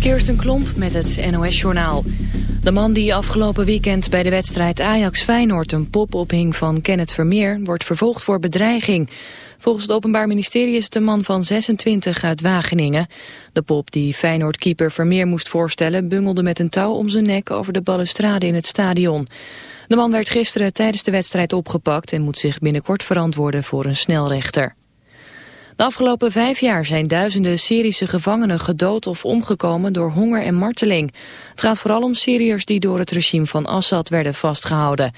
Kirsten Klomp met het NOS-journaal. De man die afgelopen weekend bij de wedstrijd Ajax-Feyenoord... een pop ophing van Kenneth Vermeer, wordt vervolgd voor bedreiging. Volgens het Openbaar Ministerie is de man van 26 uit Wageningen. De pop die Feyenoord-keeper Vermeer moest voorstellen... bungelde met een touw om zijn nek over de balustrade in het stadion. De man werd gisteren tijdens de wedstrijd opgepakt... en moet zich binnenkort verantwoorden voor een snelrechter. De afgelopen vijf jaar zijn duizenden Syrische gevangenen gedood of omgekomen door honger en marteling. Het gaat vooral om Syriërs die door het regime van Assad werden vastgehouden.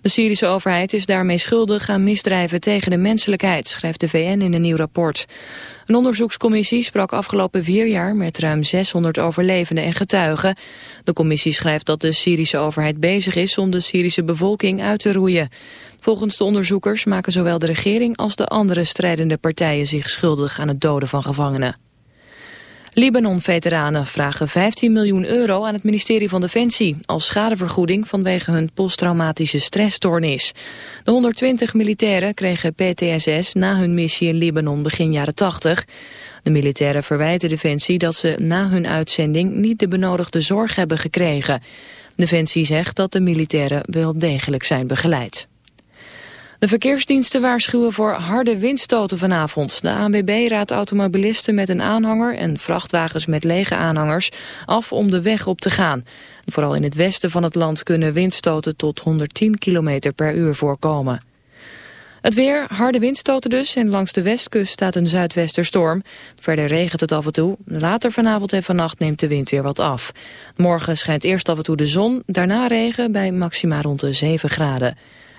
De Syrische overheid is daarmee schuldig aan misdrijven tegen de menselijkheid, schrijft de VN in een nieuw rapport. Een onderzoekscommissie sprak afgelopen vier jaar met ruim 600 overlevenden en getuigen. De commissie schrijft dat de Syrische overheid bezig is om de Syrische bevolking uit te roeien. Volgens de onderzoekers maken zowel de regering als de andere strijdende partijen zich schuldig aan het doden van gevangenen. Libanon-veteranen vragen 15 miljoen euro aan het ministerie van Defensie als schadevergoeding vanwege hun posttraumatische stressstoornis. De 120 militairen kregen PTSS na hun missie in Libanon begin jaren 80. De militairen verwijten Defensie dat ze na hun uitzending niet de benodigde zorg hebben gekregen. Defensie zegt dat de militairen wel degelijk zijn begeleid. De verkeersdiensten waarschuwen voor harde windstoten vanavond. De ANWB raadt automobilisten met een aanhanger en vrachtwagens met lege aanhangers af om de weg op te gaan. Vooral in het westen van het land kunnen windstoten tot 110 km per uur voorkomen. Het weer, harde windstoten dus en langs de westkust staat een zuidwesterstorm. Verder regent het af en toe. Later vanavond en vannacht neemt de wind weer wat af. Morgen schijnt eerst af en toe de zon, daarna regen bij maxima rond de 7 graden.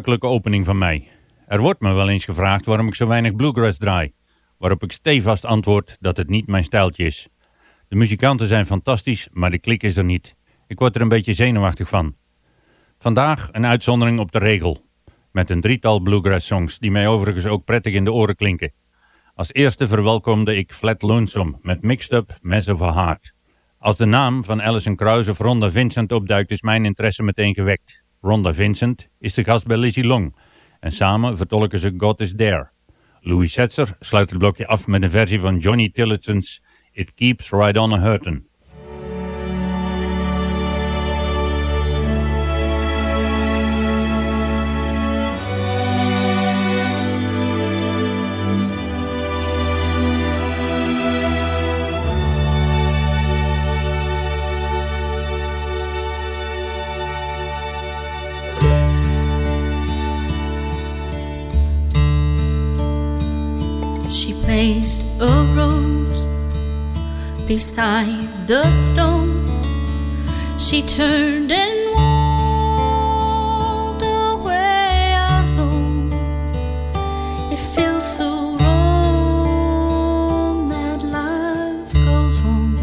Een ongebruikelijke opening van mij. Er wordt me wel eens gevraagd waarom ik zo weinig bluegrass draai. Waarop ik stevast antwoord dat het niet mijn stijltje is. De muzikanten zijn fantastisch, maar de klik is er niet. Ik word er een beetje zenuwachtig van. Vandaag een uitzondering op de regel. Met een drietal bluegrass songs die mij overigens ook prettig in de oren klinken. Als eerste verwelkomde ik Flat Lonesome met Mixed Up Mess of a Heart. Als de naam van Alison Krauss of Ronda Vincent opduikt is mijn interesse meteen gewekt. Ronda Vincent is de gast bij Lizzie Long en samen vertolken ze God is There. Louis Setzer sluit het blokje af met een versie van Johnny Tillotsen's It Keeps Right On a Hurtin'. Placed a rose beside the stone. She turned and walked away alone. It feels so wrong that life goes on,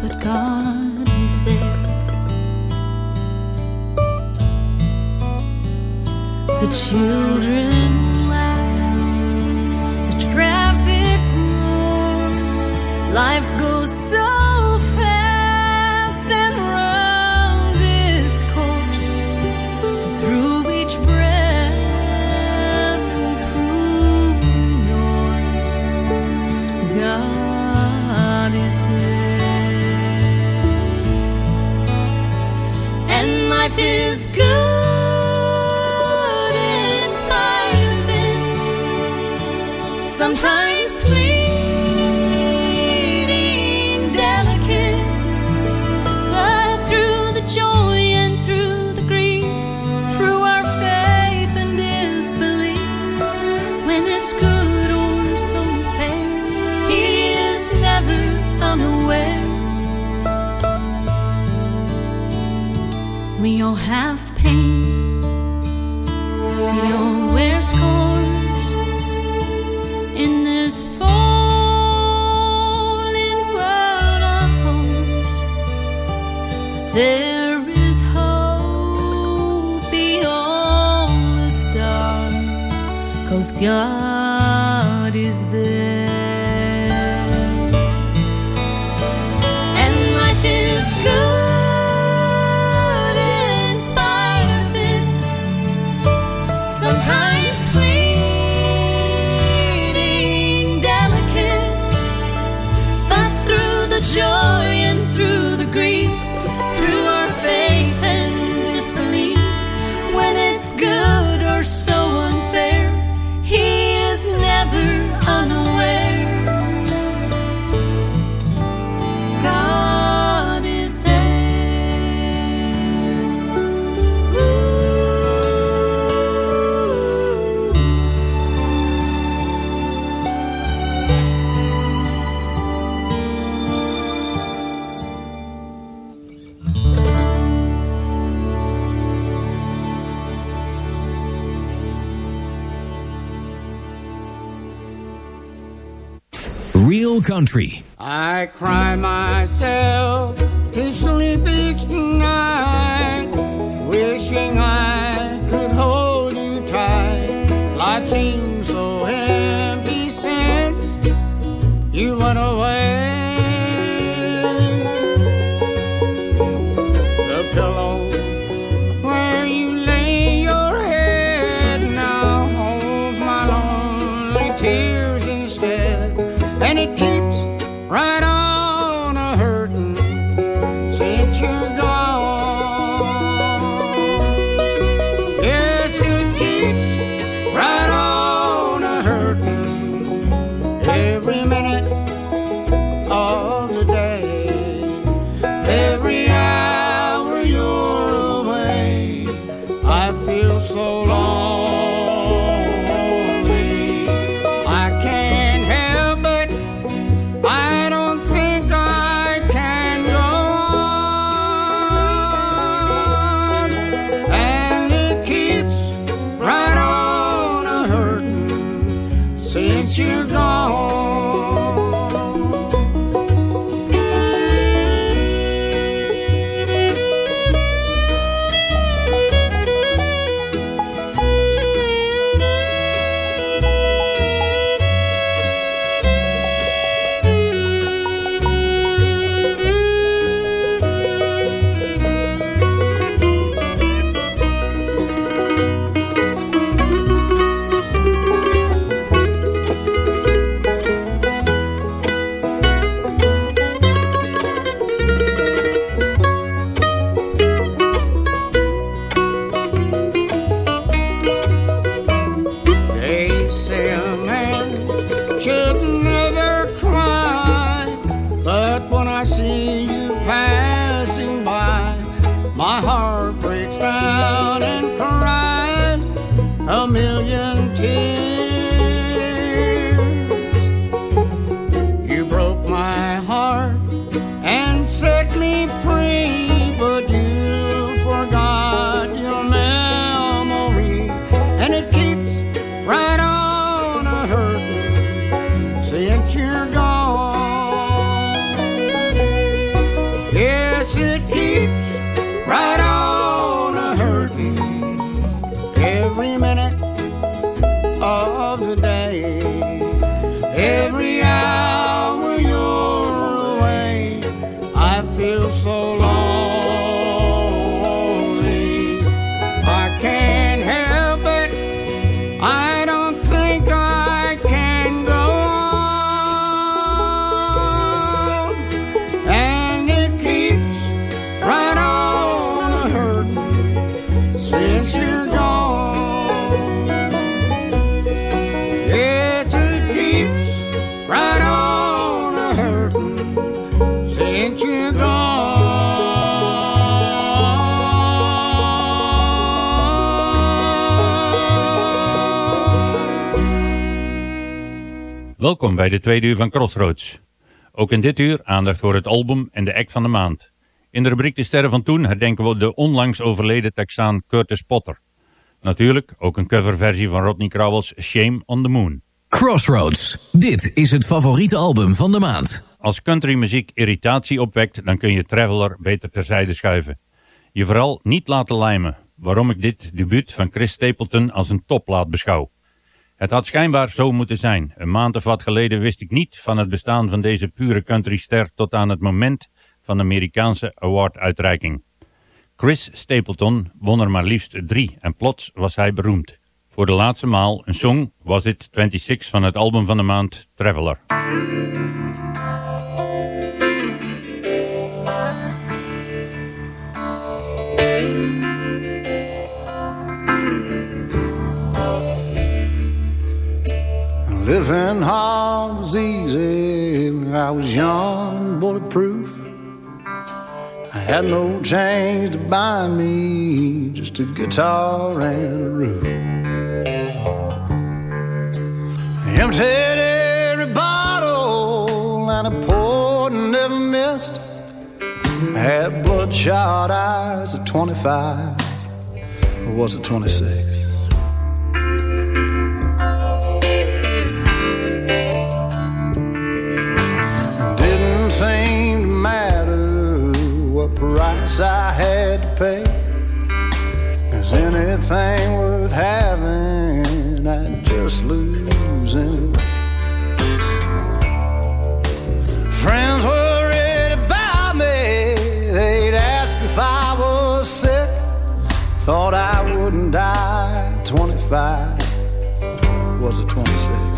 but God is there. The children Life goes so fast and runs its course. Through each breath and through noise, God is there. And life is good. Sometimes cause country. I cry myself so lonely. Welkom bij de tweede uur van Crossroads. Ook in dit uur aandacht voor het album en de act van de maand. In de rubriek De Sterren van Toen herdenken we de onlangs overleden Texaan Curtis Potter. Natuurlijk ook een coverversie van Rodney Crowell's Shame on the Moon. Crossroads. Dit is het favoriete album van de maand. Als countrymuziek irritatie opwekt, dan kun je Traveler beter terzijde schuiven. Je vooral niet laten lijmen, waarom ik dit debuut van Chris Stapleton als een topplaat beschouw. Het had schijnbaar zo moeten zijn. Een maand of wat geleden wist ik niet van het bestaan van deze pure countryster tot aan het moment van de Amerikaanse awarduitreiking. Chris Stapleton won er maar liefst drie en plots was hij beroemd. Voor de laatste maal een song was dit 26 van het album van de maand Traveler. Living was easy when I was young bulletproof. I had no chains to bind me, just a guitar and a roof. I emptied every bottle and I poured and never missed. I had bloodshot eyes at 25, or was it 26? Price I had to pay. Is anything worth having, I'd just lose. Friends ready to me. They'd ask if I was sick. Thought I wouldn't die 25. Was it 26?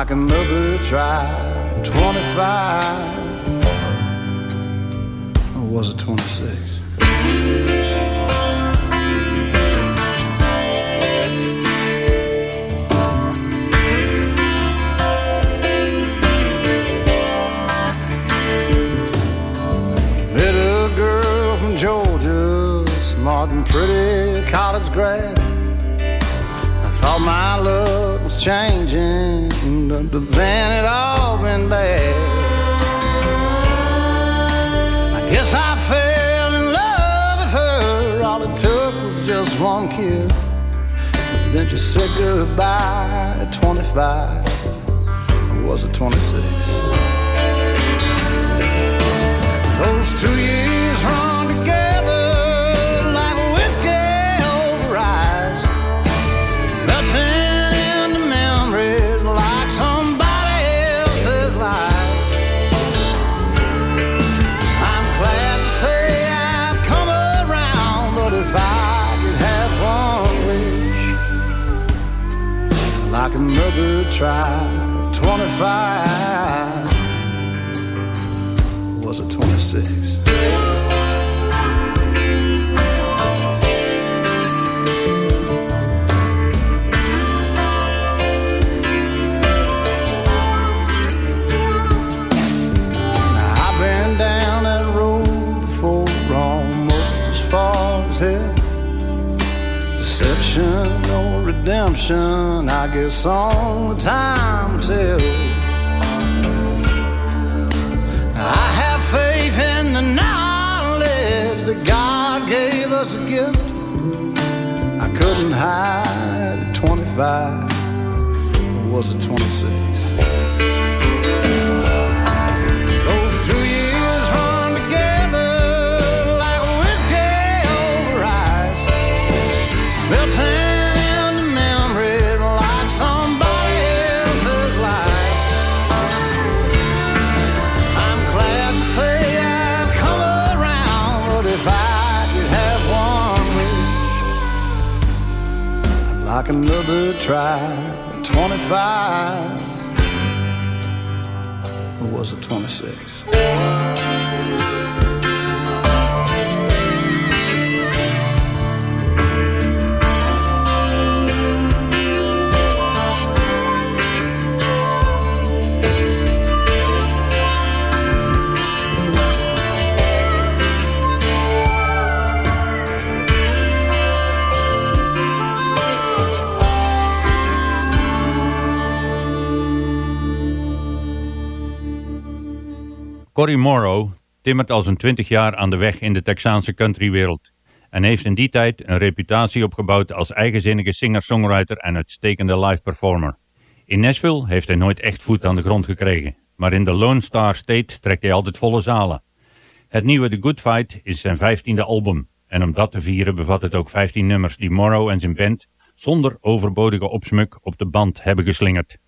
Like another try, 25 or was it 26? Met a girl from Georgia, smart and pretty college grad. I thought my luck was changing, but then it all went bad. I guess I fell in love with her. All it took was just one kiss. Then she said goodbye at 25. Or was it 26? Those two years another try, 25 redemption, I guess only time will. I have faith in the knowledge that God gave us a gift. I couldn't hide at 25. Or was it 26? Another try. 25 or was it 26? Cory Morrow timmert al zijn 20 jaar aan de weg in de Texaanse countrywereld en heeft in die tijd een reputatie opgebouwd als eigenzinnige singer-songwriter en uitstekende live performer. In Nashville heeft hij nooit echt voet aan de grond gekregen, maar in de Lone Star State trekt hij altijd volle zalen. Het nieuwe The Good Fight is zijn 15e album en om dat te vieren bevat het ook 15 nummers die Morrow en zijn band zonder overbodige opsmuk op de band hebben geslingerd.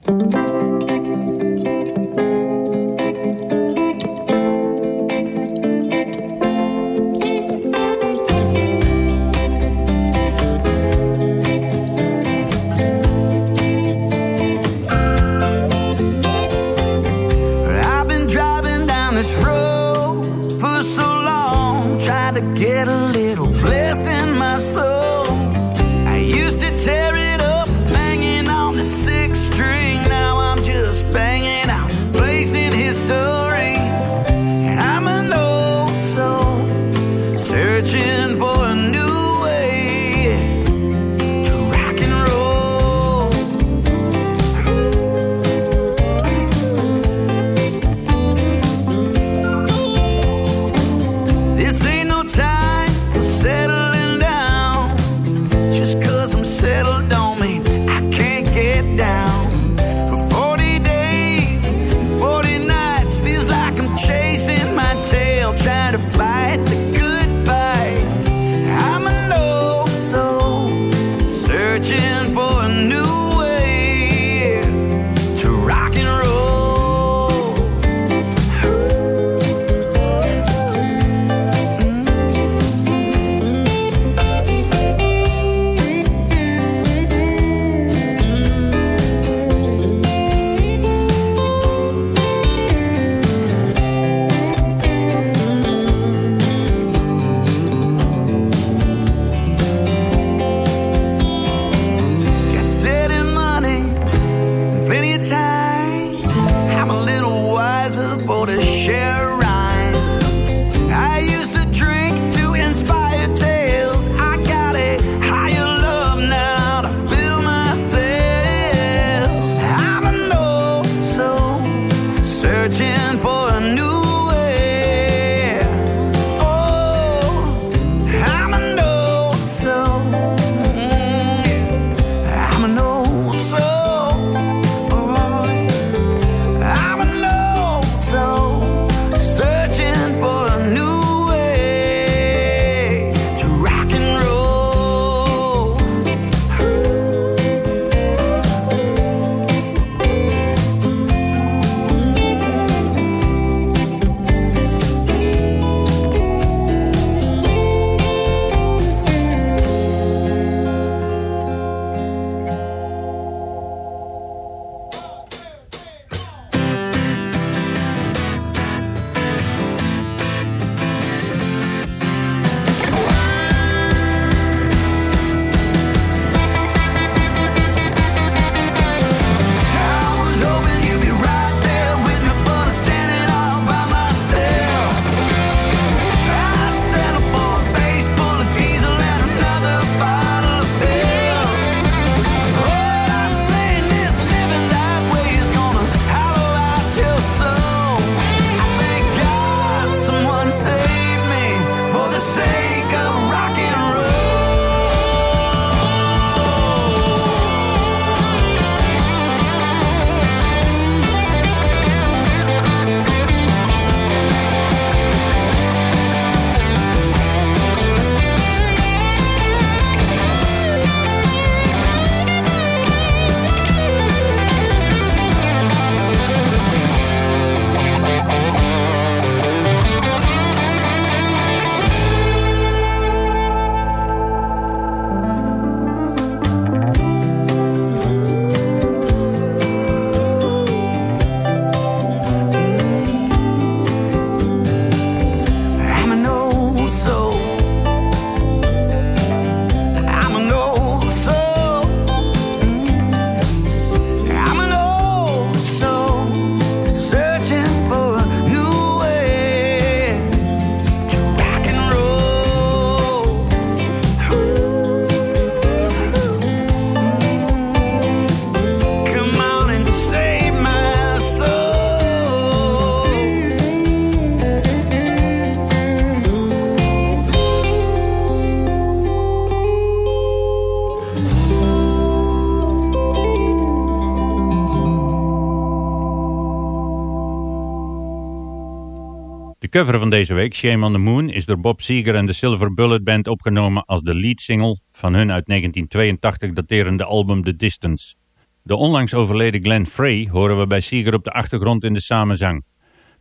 Cover van deze week, Shame on the Moon, is door Bob Seger en de Silver Bullet Band opgenomen als de lead single van hun uit 1982 daterende album The Distance. De onlangs overleden Glenn Frey horen we bij Seger op de achtergrond in de samenzang.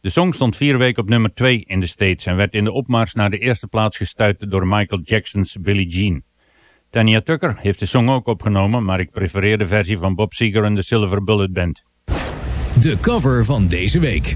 De song stond vier weken op nummer 2 in de States en werd in de opmars naar de eerste plaats gestuurd door Michael Jackson's Billie Jean. Tanya Tucker heeft de song ook opgenomen, maar ik prefereer de versie van Bob Seger en de Silver Bullet Band. De cover van deze week.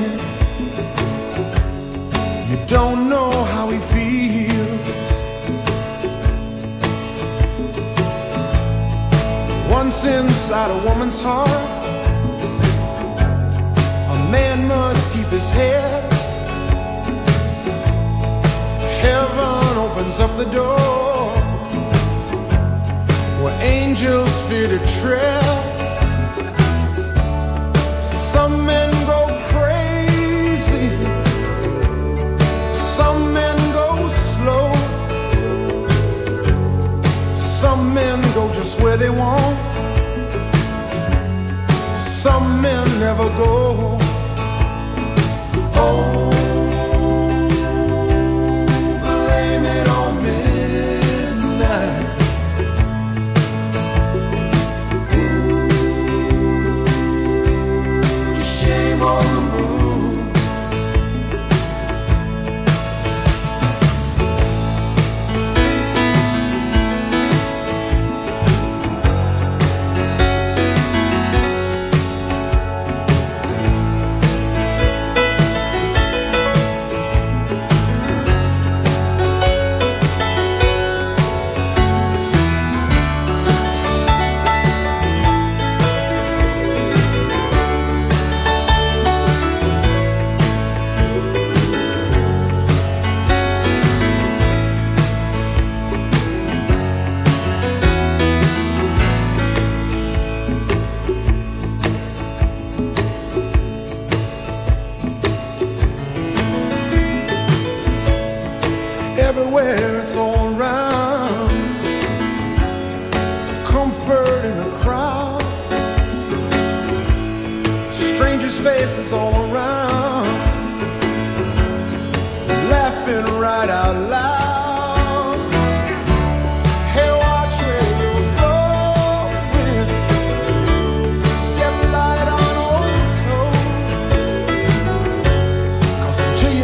Don't know how he feels. Once inside a woman's heart, a man must keep his head. Heaven opens up the door where angels fear to tread. Where they want. Some men never go. Oh,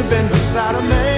deep in the side.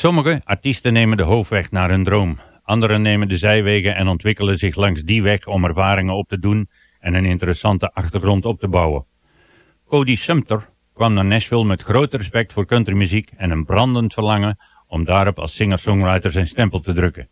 Sommige artiesten nemen de hoofdweg naar hun droom. Anderen nemen de zijwegen en ontwikkelen zich langs die weg om ervaringen op te doen en een interessante achtergrond op te bouwen. Cody Sumter kwam naar Nashville met groot respect voor countrymuziek en een brandend verlangen om daarop als singer-songwriter zijn stempel te drukken.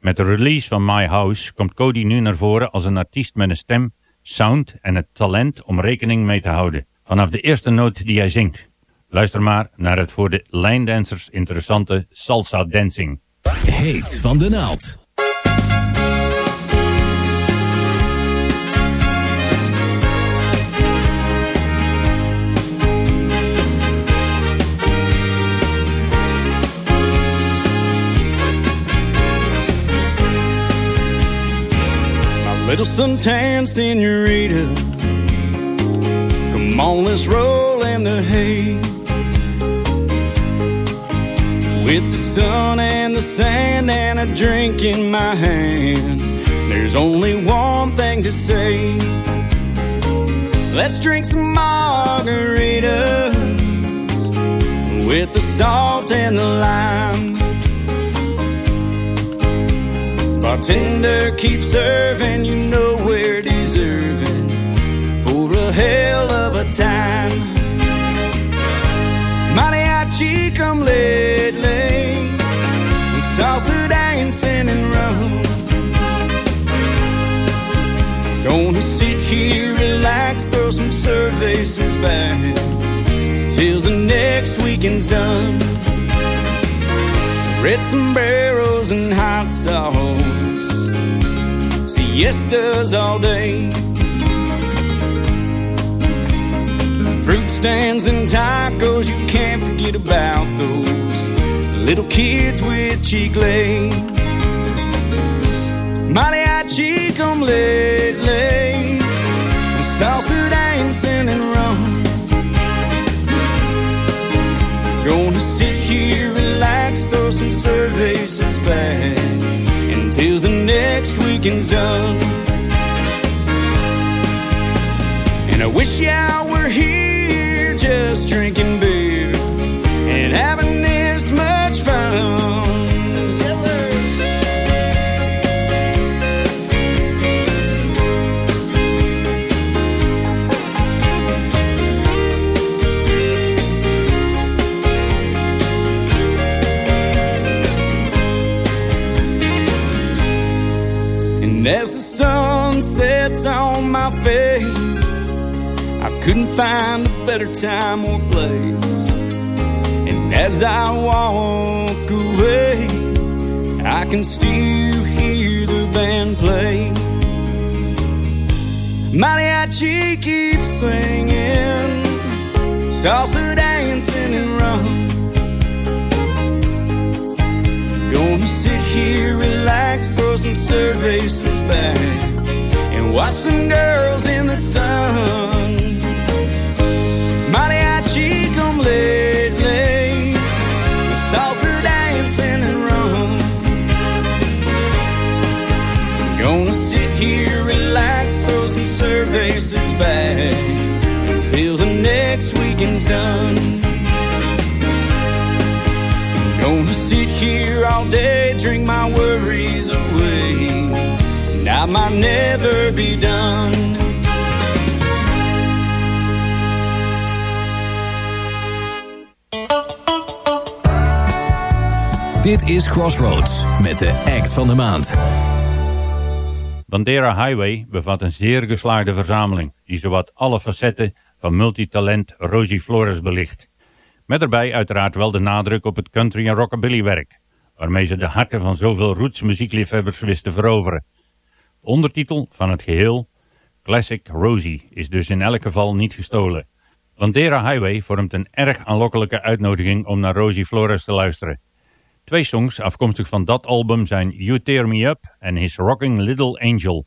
Met de release van My House komt Cody nu naar voren als een artiest met een stem, sound en het talent om rekening mee te houden. Vanaf de eerste noot die hij zingt. Luister maar naar het voor de lijndancers interessante salsa dancing. Heet van de naald. Little suntan senorita. Come on, let's roll in the hay. With the sun and the sand and a drink in my hand. There's only one thing to say. Let's drink some margaritas with the salt and the lime. Bartender, keep serving, you know we're deserving for a hell of a time. Mariachi, come lately, Services back till the next weekend's done. Red sombreros and hot sauce, siestas all day. Fruit stands and tacos, you can't forget about those little kids with Chicle. Mariachi done. And I wish I couldn't find a better time or place. And as I walk away, I can still hear the band play. Mariachi keeps singing, salsa dancing and rum. Gonna sit here, relax, throw some cervezas back, and watch some girls in the sun. Lately, salsa dancing and rum. Gonna sit here, relax, throw some cervezas back, until the next weekend's done. Gonna sit here all day, drink my worries away. And I might never be done. Dit is Crossroads met de act van de maand. Bandera Highway bevat een zeer geslaagde verzameling die zowat alle facetten van multitalent Rosie Flores belicht. Met daarbij uiteraard wel de nadruk op het country en rockabilly werk, waarmee ze de harten van zoveel roots muziekliefhebbers wist te veroveren. De ondertitel van het geheel, Classic Rosie, is dus in elk geval niet gestolen. Bandera Highway vormt een erg aanlokkelijke uitnodiging om naar Rosie Flores te luisteren. Twee songs afkomstig van dat album zijn You Tear Me Up en His Rocking Little Angel.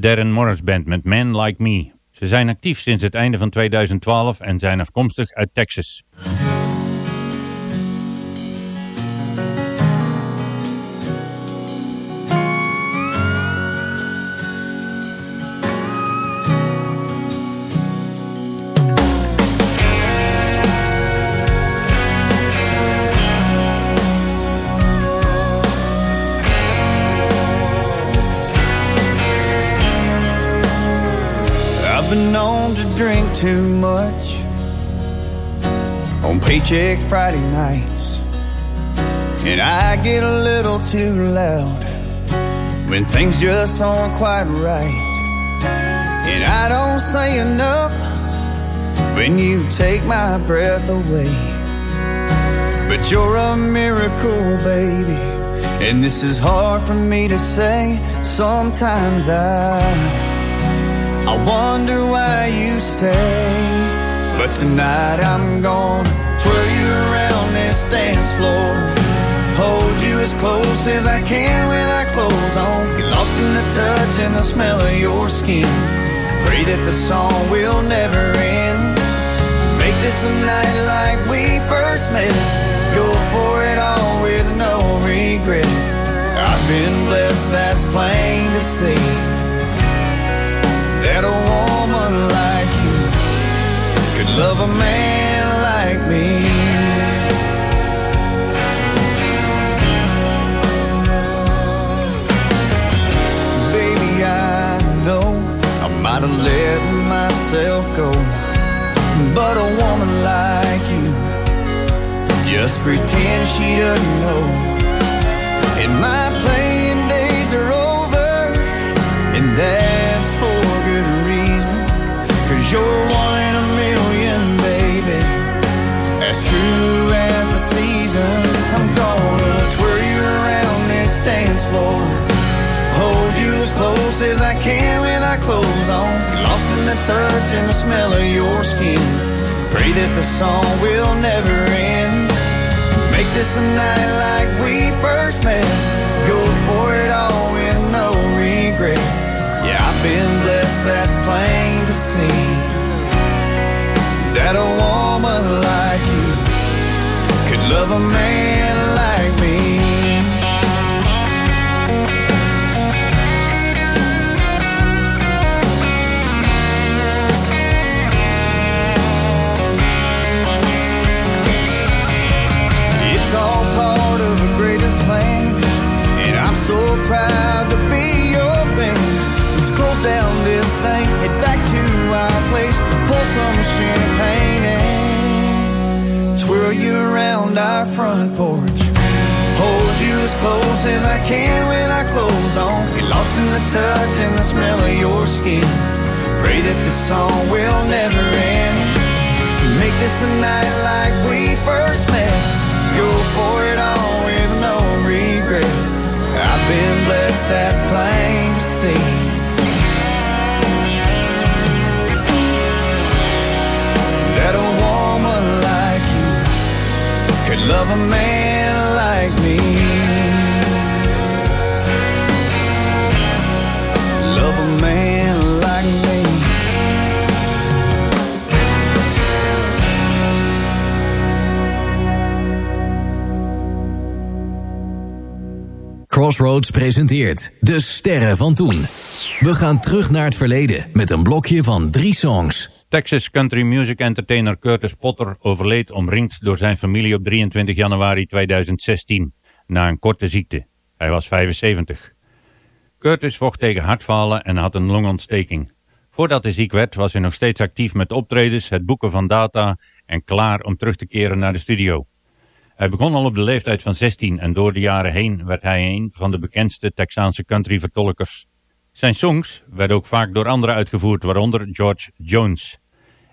Darren Morris Band met Man Like Me. Ze zijn actief sinds het einde van 2012 en zijn afkomstig uit Texas. Paycheck Friday nights. And I get a little too loud when things just aren't quite right. And I don't say enough when you take my breath away. But you're a miracle, baby. And this is hard for me to say. Sometimes I I wonder why you stay. But tonight I'm gonna twirl you around this dance floor. Hold you as close as I can with our clothes on. Get lost in the touch and the smell of your skin. Pray that the song will never end. Make this a night like we first met. Go for it all with no regret. I've been blessed, that's plain to see that a woman like you could love a man like me. Baby, I know I might have let myself go, but a woman like you just pretend she doesn't know. And my touch and the smell of your skin. Pray that the song will never end. Make this a night like we first met. Go for it all with no regret. Yeah, I've been blessed, that's plain to see. That a woman like you could love a man around our front porch. Hold you as close as I can with our clothes on. Get lost in the touch and the smell of your skin. Pray that this song will never end. Make this a night like we first met. Go for it all with no regret. I've been blessed, that's plain to see. That a love a man Crossroads presenteert De Sterren van Toen. We gaan terug naar het verleden met een blokje van drie songs. Texas country music entertainer Curtis Potter overleed omringd door zijn familie op 23 januari 2016 na een korte ziekte. Hij was 75. Curtis vocht tegen hartfalen en had een longontsteking. Voordat hij ziek werd was hij nog steeds actief met optredens, het boeken van data en klaar om terug te keren naar de studio. Hij begon al op de leeftijd van 16 en door de jaren heen werd hij een van de bekendste Texaanse country-vertolkers. Zijn songs werden ook vaak door anderen uitgevoerd, waaronder George Jones.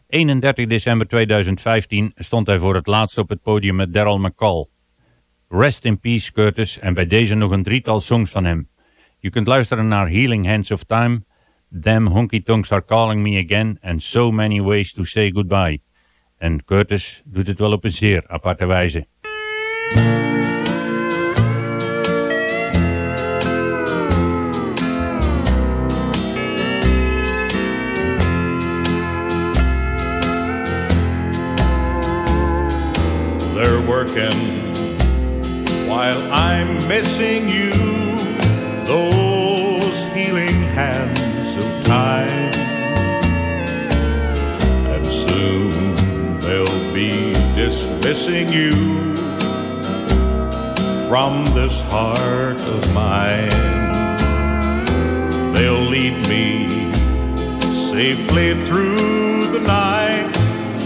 31 december 2015 stond hij voor het laatst op het podium met Daryl McCall. Rest in Peace Curtis en bij deze nog een drietal songs van hem. Je kunt luisteren naar Healing Hands of Time, Damn Honky Tonks Are Calling Me Again en So Many Ways to Say Goodbye. En Curtis doet het wel op een zeer aparte wijze. They're working while I'm missing you. Those healing hands of time. And soon they'll be dismissing you from this heart of mine. They'll lead me safely through the night,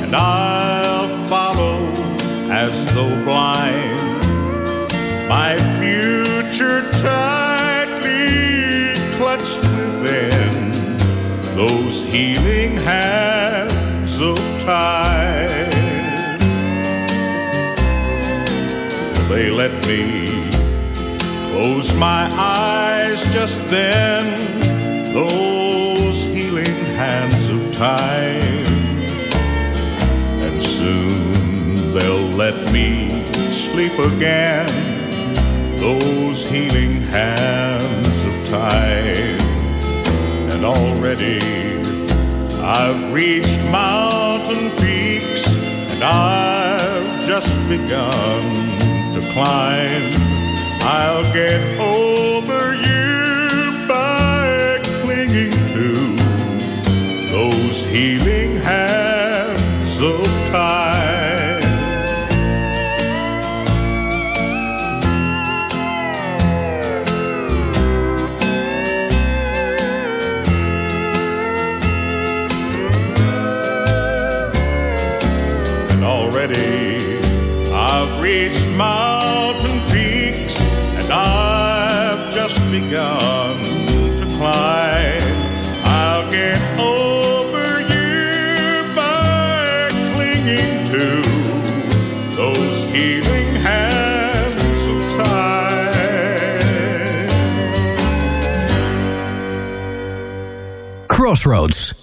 and I'll follow as though blind. My future tightly clutched within those healing hands of time. They let me close my eyes just then, those healing hands of time. And soon they'll let me sleep again, those healing hands of time. And already I've reached mountain peaks, and I've just begun climb. I'll get over you by clinging to those healing hands of time. And already I've reached mountain to climb. I'll get over you by clinging to those healing hands of time. Crossroads.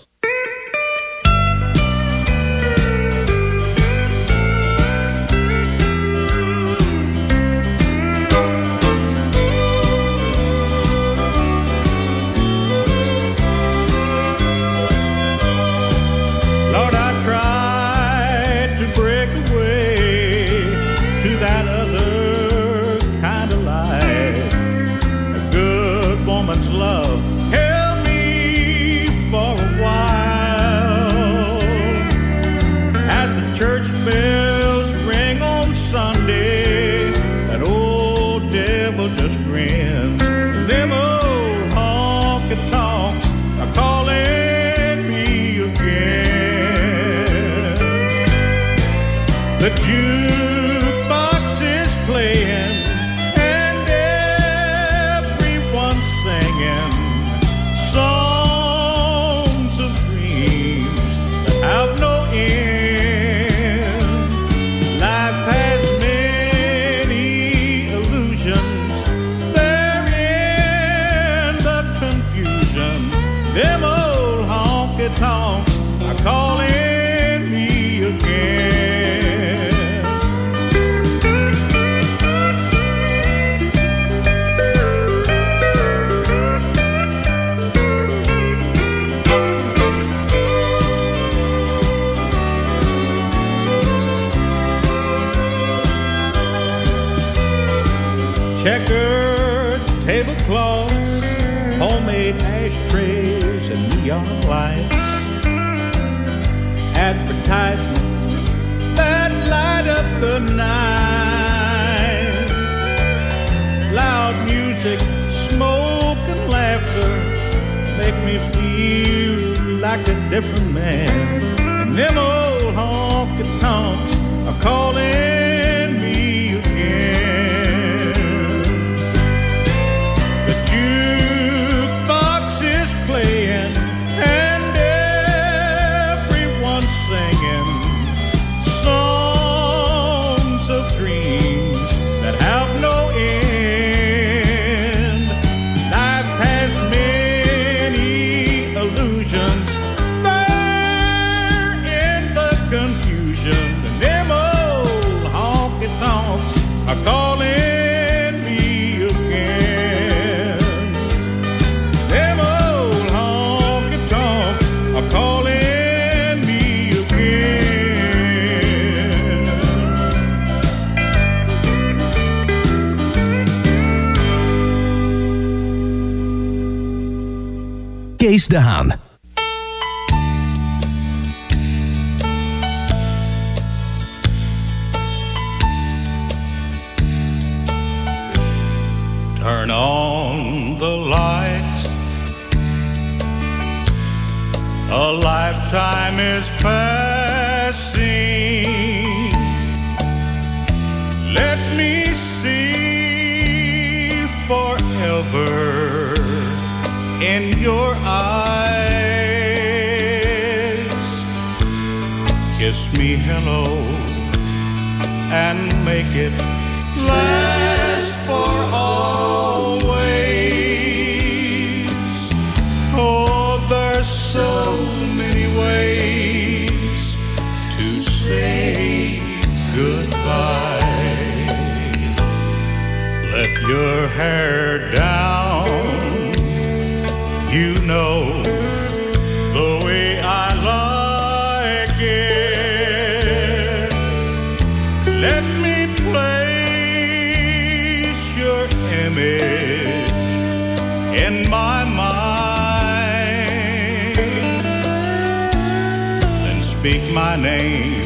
different man. And them old honky tonks are calling. Daan. image in my mind. Then speak my name,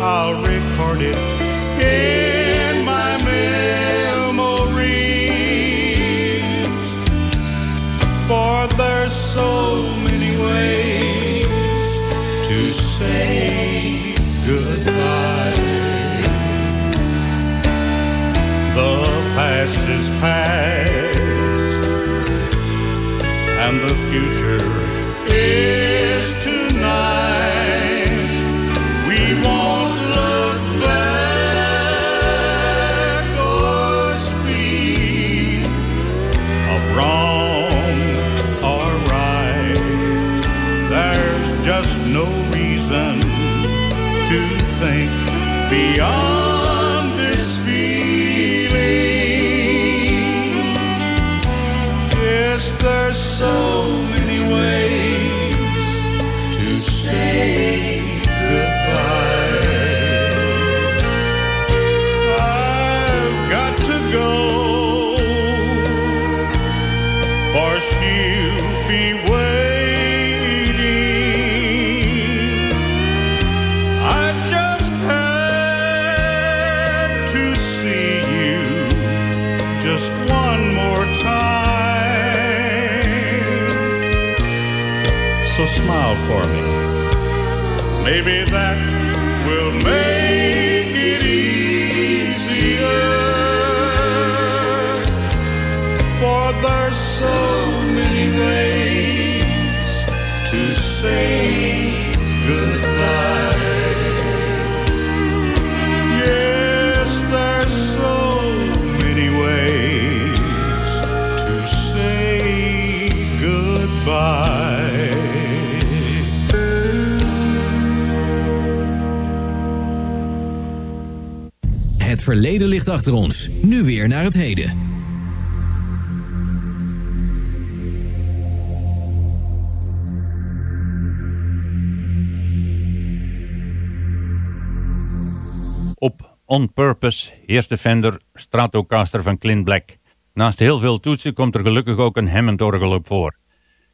I'll record it. past. to say goodbye. Yes, there's so many ways to say goodbye. Het verleden ligt achter ons, nu weer naar het heden On Purpose eerste de Fender Stratocaster van Clint Black. Naast heel veel toetsen komt er gelukkig ook een Hammond-orgel op voor.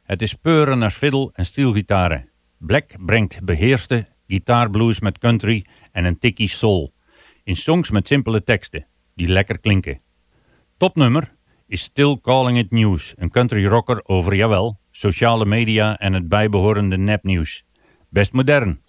Het is peuren naar fiddle en stielgitaren. Black brengt beheerste gitaarblues met country en een tikkie soul. In songs met simpele teksten, die lekker klinken. Topnummer is Still Calling It News, een country rocker over, jawel, sociale media en het bijbehorende nepnieuws. Best modern.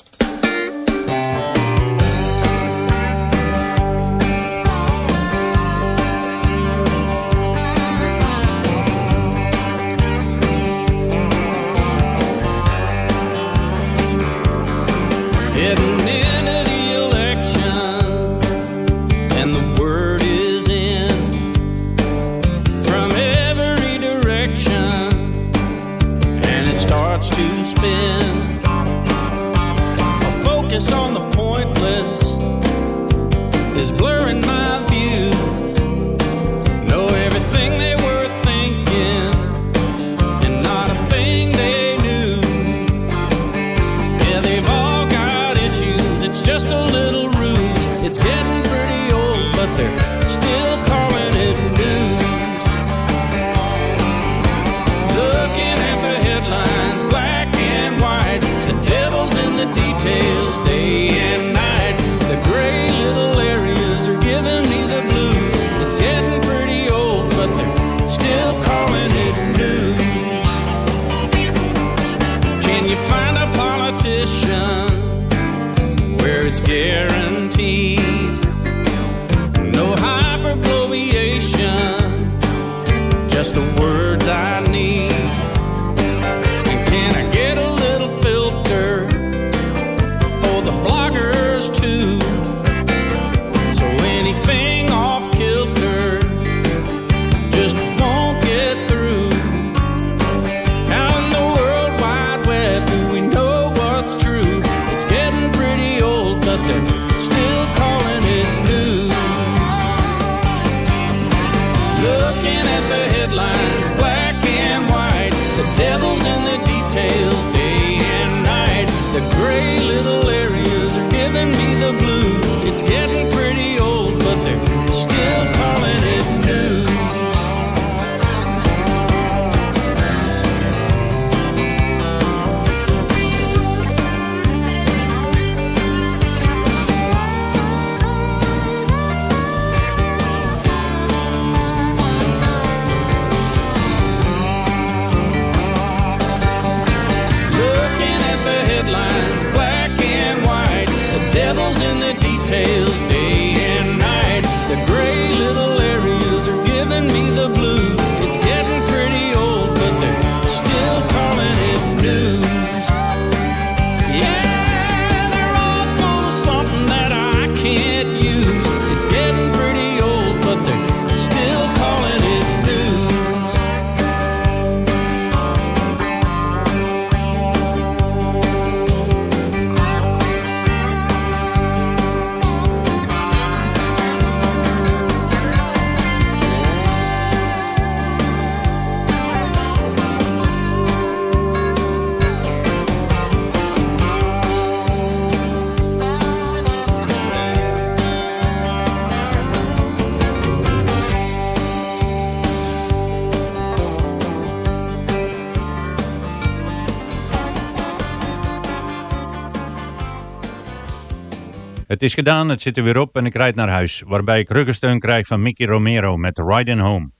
is gedaan, het zit er weer op en ik rijd naar huis. Waarbij ik ruggensteun krijg van Mickey Romero met Riding Home.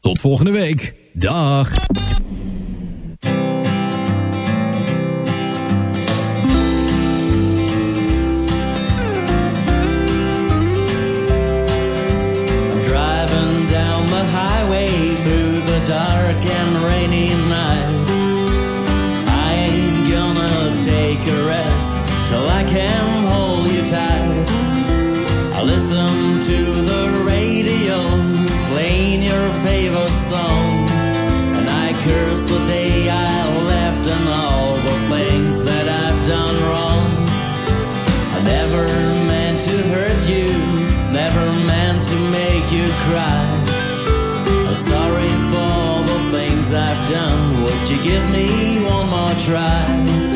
Tot volgende week. Dag. done. Would you give me one more try?